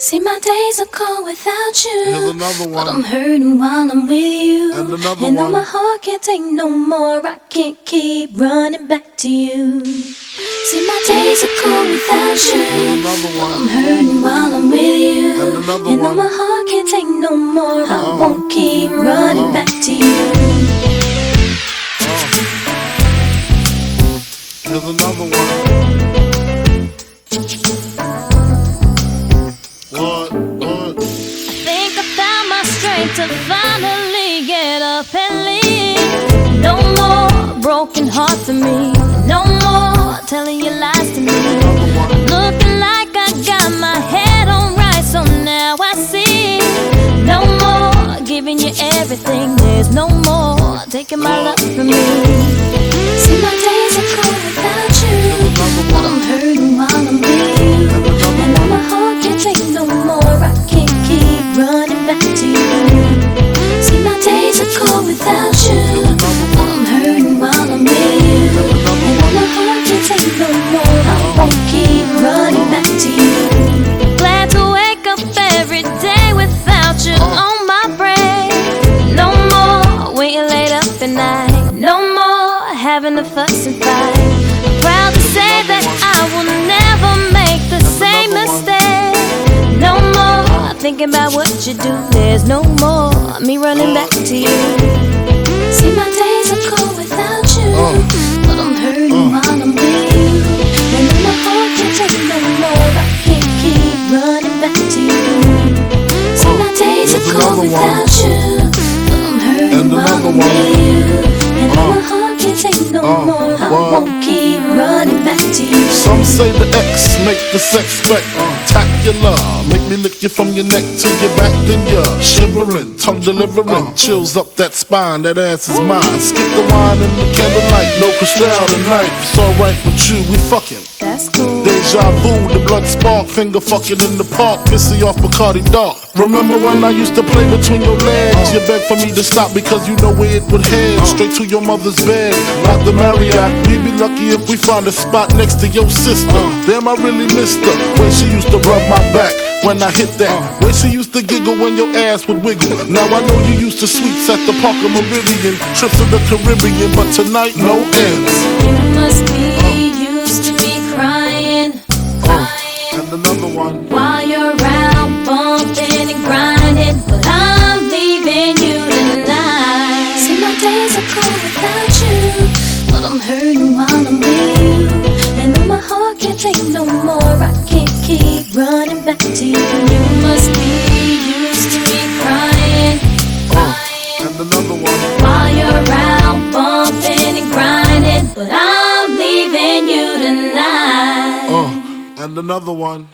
See, my days are cold without you. Here's another But I'm hurting while I'm with you. And another and though one. my heart can't take no more, I can't keep running back to you. See, my days are cold without you. Another I'm hurting while I'm with you. And another and though one. my heart can't take no more, I Uh. won't keep running Uh. back to you. Here's another one. To finally get up and leave. No more broken heart for me. No more telling you lies to me. Looking like I got my head on right, so now I see. No more giving you everything. There's no more taking my love from me. See, my days are at night. No more having to fuss and fight. Proud to say that I will never make the same mistake. No more thinking about what you do. There's no more me running back to you. See, my days are cold without you. But I'm hurting while I'm with you. And though my heart can't take no more, I can't keep running back to you. See, my days are cold without you. I'm hurting And while another I'm one. with you. And Uh. my heart can't take no Uh, more, I what? won't keep running back to you. Some say the X make the sex spectacular. Make me lick you from your neck to your back, then you're shivering, tongue delivering, chills up that spine. That ass is mine. Skip the wine and the candlelight, no crystal tonight. It's alright with you, we fucking. That's cool. Deja vu, the blood spark, finger fucking in the park, pissy off Bacardi Dark. Remember when I used to play between your legs? You begged for me to stop because you know where it would head. Straight to your mother's bed, not the Marriott. We'd be lucky if we found a spot next to your sister. Damn, I really missed her when she used to rub my back. When I hit that, when she used to giggle when your ass would wiggle. Now I know you used to suites at the Parker Meridien, trips to the Caribbean, but tonight no ends. You must be used to me crying, one. While you're out bumping and grinding, but I'm leaving you tonight. See, my days are cold without you, but I'm hurting while I'm with you. And though my heart can't take no more, I can't keep running back to you. You must be used to me crying, crying. And another one. While you're out bumping and grinding, but I'm leaving you tonight. Uh, and another one.